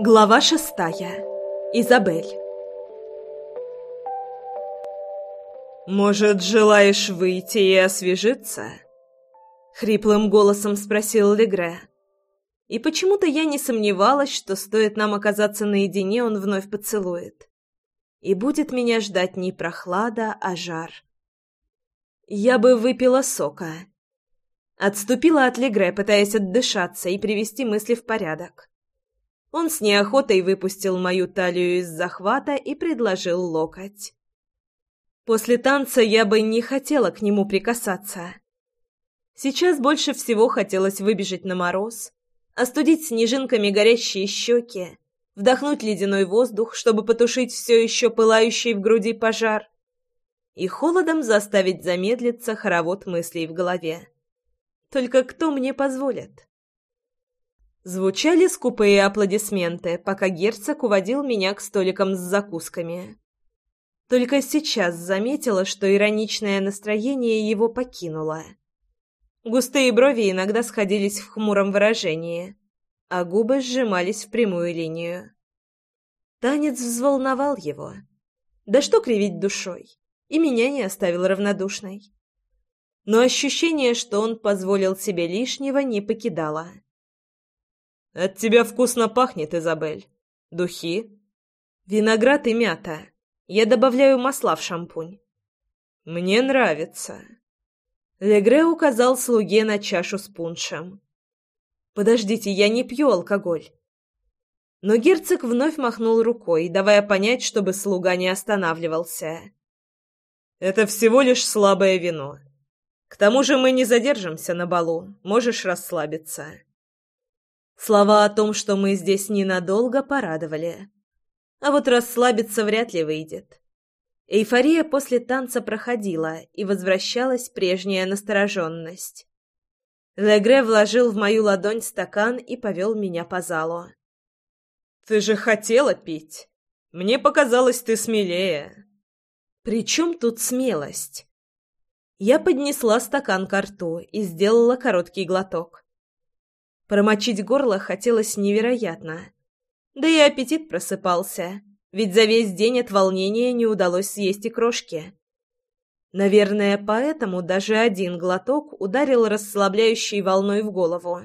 Глава шестая. Изабель. «Может, желаешь выйти и освежиться?» Хриплым голосом спросил Легре. И почему-то я не сомневалась, что стоит нам оказаться наедине, он вновь поцелует. И будет меня ждать не прохлада, а жар. Я бы выпила сока. Отступила от Легре, пытаясь отдышаться и привести мысли в порядок. Он с неохотой выпустил мою талию из захвата и предложил локоть. После танца я бы не хотела к нему прикасаться. Сейчас больше всего хотелось выбежать на мороз, остудить снежинками горящие щеки, вдохнуть ледяной воздух, чтобы потушить все еще пылающий в груди пожар, и холодом заставить замедлиться хоровод мыслей в голове. Только кто мне позволит? Звучали скупые аплодисменты, пока герцог уводил меня к столикам с закусками. Только сейчас заметила, что ироничное настроение его покинуло. Густые брови иногда сходились в хмуром выражении, а губы сжимались в прямую линию. Танец взволновал его. Да что кривить душой, и меня не оставил равнодушной. Но ощущение, что он позволил себе лишнего, не покидало. От тебя вкусно пахнет, Изабель. Духи? Виноград и мята. Я добавляю масла в шампунь. Мне нравится. Легре указал слуге на чашу с пуншем. Подождите, я не пью алкоголь. Но герцог вновь махнул рукой, давая понять, чтобы слуга не останавливался. Это всего лишь слабое вино. К тому же мы не задержимся на балу, можешь расслабиться. Слова о том, что мы здесь ненадолго, порадовали. А вот расслабиться вряд ли выйдет. Эйфория после танца проходила, и возвращалась прежняя настороженность. Легре вложил в мою ладонь стакан и повел меня по залу. «Ты же хотела пить? Мне показалось, ты смелее». «При чем тут смелость?» Я поднесла стакан к рту и сделала короткий глоток. Промочить горло хотелось невероятно. Да и аппетит просыпался, ведь за весь день от волнения не удалось съесть и крошки. Наверное, поэтому даже один глоток ударил расслабляющей волной в голову.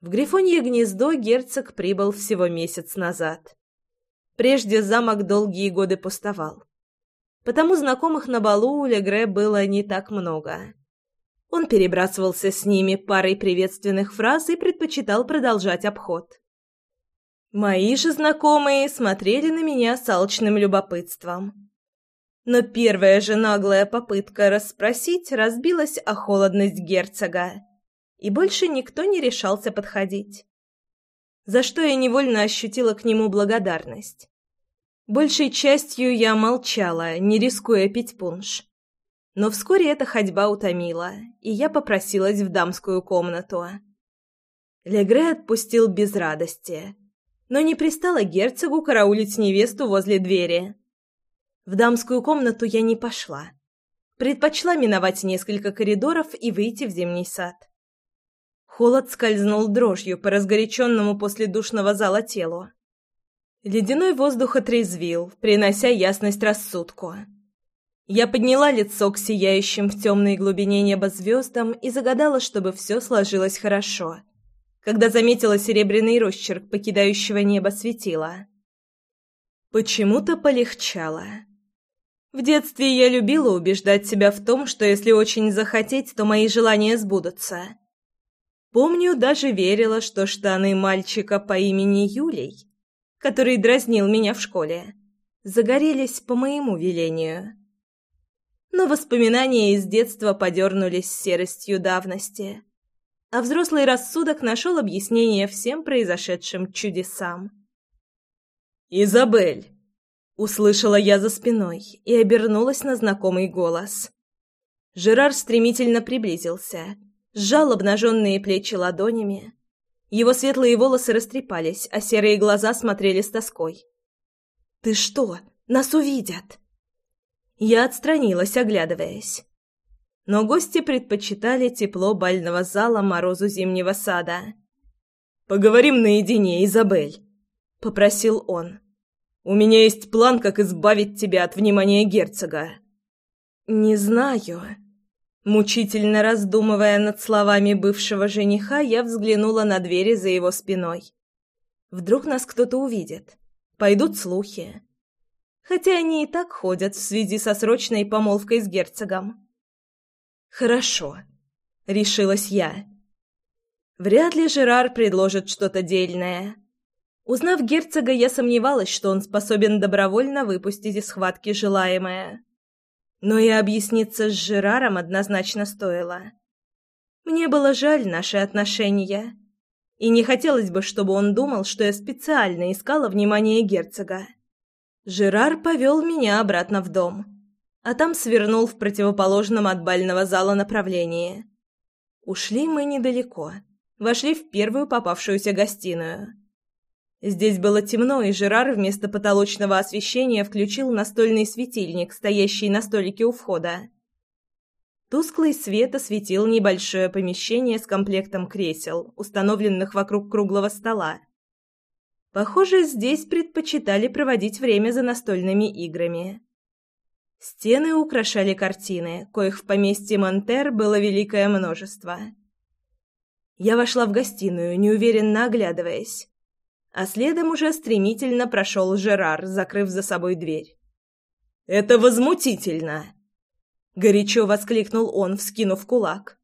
В Грифонье гнездо герцог прибыл всего месяц назад. Прежде замок долгие годы пустовал. Потому знакомых на балу у Легре было не так много. Он перебрасывался с ними парой приветственных фраз и предпочитал продолжать обход. Мои же знакомые смотрели на меня с алчным любопытством. Но первая же наглая попытка расспросить разбилась о холодность герцога, и больше никто не решался подходить. За что я невольно ощутила к нему благодарность. Большей частью я молчала, не рискуя пить пунш. Но вскоре эта ходьба утомила, и я попросилась в дамскую комнату. Легре отпустил без радости, но не пристало герцогу караулить невесту возле двери. В дамскую комнату я не пошла. Предпочла миновать несколько коридоров и выйти в зимний сад. Холод скользнул дрожью по разгоряченному после душного зала телу. Ледяной воздух отрезвил, принося ясность рассудку. Я подняла лицо к сияющим в темной глубине неба звездам и загадала, чтобы все сложилось хорошо, когда заметила серебряный росчерк покидающего небо светила. Почему-то полегчало. В детстве я любила убеждать себя в том, что если очень захотеть, то мои желания сбудутся. Помню, даже верила, что штаны мальчика по имени Юлий, который дразнил меня в школе, загорелись по моему велению но воспоминания из детства подернулись серостью давности, а взрослый рассудок нашел объяснение всем произошедшим чудесам. «Изабель!» — услышала я за спиной и обернулась на знакомый голос. Жерар стремительно приблизился, сжал обнаженные плечи ладонями. Его светлые волосы растрепались, а серые глаза смотрели с тоской. «Ты что? Нас увидят!» Я отстранилась, оглядываясь. Но гости предпочитали тепло бального зала морозу зимнего сада. «Поговорим наедине, Изабель», — попросил он. «У меня есть план, как избавить тебя от внимания герцога». «Не знаю». Мучительно раздумывая над словами бывшего жениха, я взглянула на двери за его спиной. Вдруг нас кто-то увидит. Пойдут слухи. Хотя они и так ходят в связи со срочной помолвкой с герцогом. «Хорошо», — решилась я. Вряд ли Жерар предложит что-то дельное. Узнав герцога, я сомневалась, что он способен добровольно выпустить из схватки желаемое. Но и объясниться с Жераром однозначно стоило. Мне было жаль наши отношения, и не хотелось бы, чтобы он думал, что я специально искала внимание герцога. Жерар повел меня обратно в дом, а там свернул в противоположном от бального зала направлении. Ушли мы недалеко вошли в первую попавшуюся гостиную. Здесь было темно, и Жерар вместо потолочного освещения включил настольный светильник, стоящий на столике у входа. Тусклый свет осветил небольшое помещение с комплектом кресел, установленных вокруг круглого стола. Похоже, здесь предпочитали проводить время за настольными играми. Стены украшали картины, коих в поместье Монтер было великое множество – я вошла в гостиную, неуверенно оглядываясь. А следом уже стремительно прошел Жерар, закрыв за собой дверь. «Это возмутительно!» Горячо воскликнул он, вскинув кулак.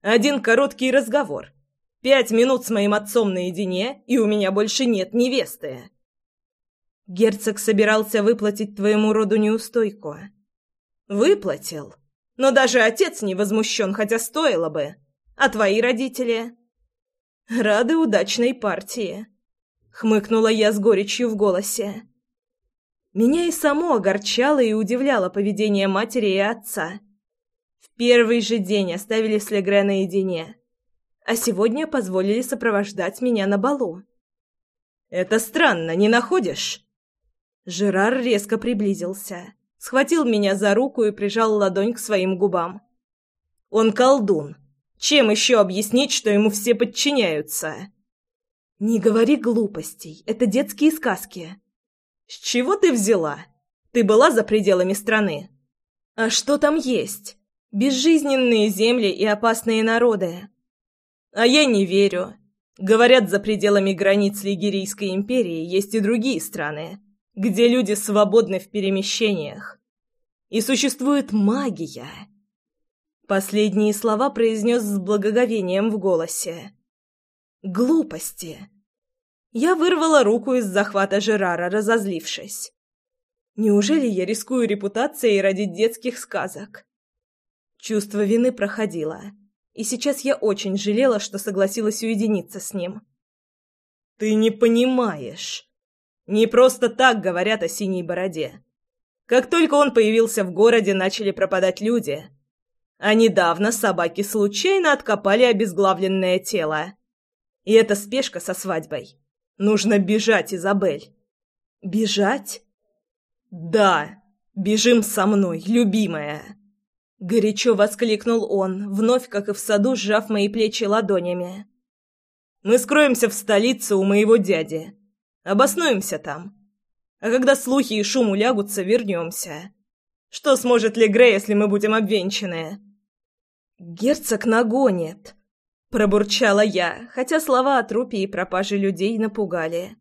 «Один короткий разговор. Пять минут с моим отцом наедине, и у меня больше нет невесты». Герцог собирался выплатить твоему роду неустойку. «Выплатил. Но даже отец не возмущен, хотя стоило бы. А твои родители?» «Рады удачной партии», — хмыкнула я с горечью в голосе. Меня и само огорчало и удивляло поведение матери и отца. В первый же день оставили с наедине, а сегодня позволили сопровождать меня на балу. «Это странно, не находишь?» Жерар резко приблизился, схватил меня за руку и прижал ладонь к своим губам. «Он колдун. Чем еще объяснить, что ему все подчиняются? Не говори глупостей, это детские сказки. С чего ты взяла? Ты была за пределами страны? А что там есть? Безжизненные земли и опасные народы. А я не верю. Говорят, за пределами границ Лигерийской империи есть и другие страны, где люди свободны в перемещениях. И существует магия. Последние слова произнес с благоговением в голосе. «Глупости!» Я вырвала руку из захвата Жерара, разозлившись. «Неужели я рискую репутацией ради детских сказок?» Чувство вины проходило, и сейчас я очень жалела, что согласилась уединиться с ним. «Ты не понимаешь. Не просто так говорят о синей бороде. Как только он появился в городе, начали пропадать люди» А недавно собаки случайно откопали обезглавленное тело. И это спешка со свадьбой. Нужно бежать, Изабель. Бежать? Да, бежим со мной, любимая. Горячо воскликнул он, вновь, как и в саду, сжав мои плечи ладонями. Мы скроемся в столице у моего дяди. Обоснуемся там. А когда слухи и шум улягутся, вернемся. Что сможет Легре, если мы будем обвенчаны?» «Герцог нагонит!» — пробурчала я, хотя слова о трупе и пропаже людей напугали.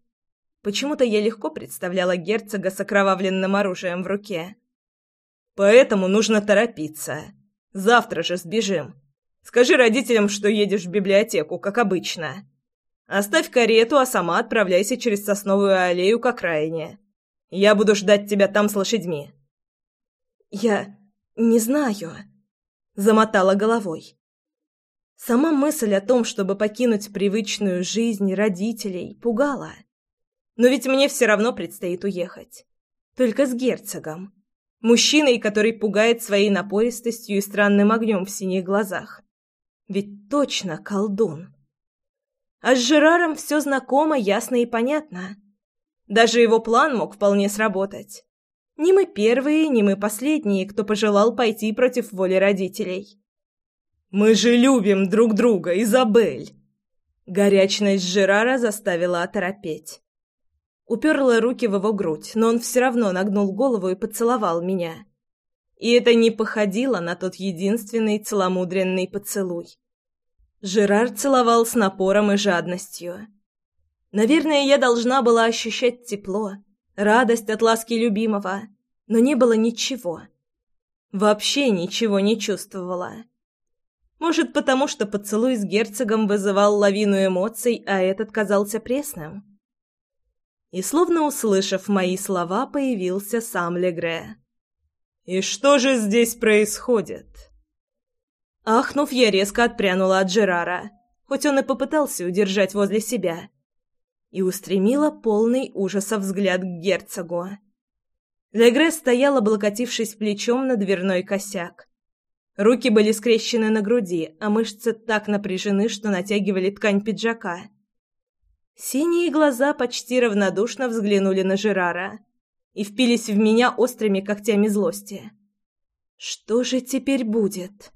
Почему-то я легко представляла герцога с окровавленным оружием в руке. «Поэтому нужно торопиться. Завтра же сбежим. Скажи родителям, что едешь в библиотеку, как обычно. Оставь карету, а сама отправляйся через сосновую аллею к окраине. Я буду ждать тебя там с лошадьми». «Я не знаю», замотала головой. Сама мысль о том, чтобы покинуть привычную жизнь родителей, пугала. Но ведь мне все равно предстоит уехать. Только с герцогом. Мужчиной, который пугает своей напористостью и странным огнем в синих глазах. Ведь точно колдун. А с Жераром все знакомо, ясно и понятно. Даже его план мог вполне сработать. Не мы первые, не мы последние, кто пожелал пойти против воли родителей. «Мы же любим друг друга, Изабель!» Горячность Жерара заставила оторопеть. Уперла руки в его грудь, но он все равно нагнул голову и поцеловал меня. И это не походило на тот единственный целомудренный поцелуй. Жерар целовал с напором и жадностью. Наверное, я должна была ощущать тепло, радость от ласки любимого, но не было ничего. Вообще ничего не чувствовала. Может, потому что поцелуй с герцогом вызывал лавину эмоций, а этот казался пресным? И словно услышав мои слова, появился сам Легре. «И что же здесь происходит?» Ахнув, я резко отпрянула от Жерара, хоть он и попытался удержать возле себя, и устремила полный ужаса взгляд к герцогу. Легре стоял, облокотившись плечом на дверной косяк. Руки были скрещены на груди, а мышцы так напряжены, что натягивали ткань пиджака. Синие глаза почти равнодушно взглянули на Жерара и впились в меня острыми когтями злости. «Что же теперь будет?»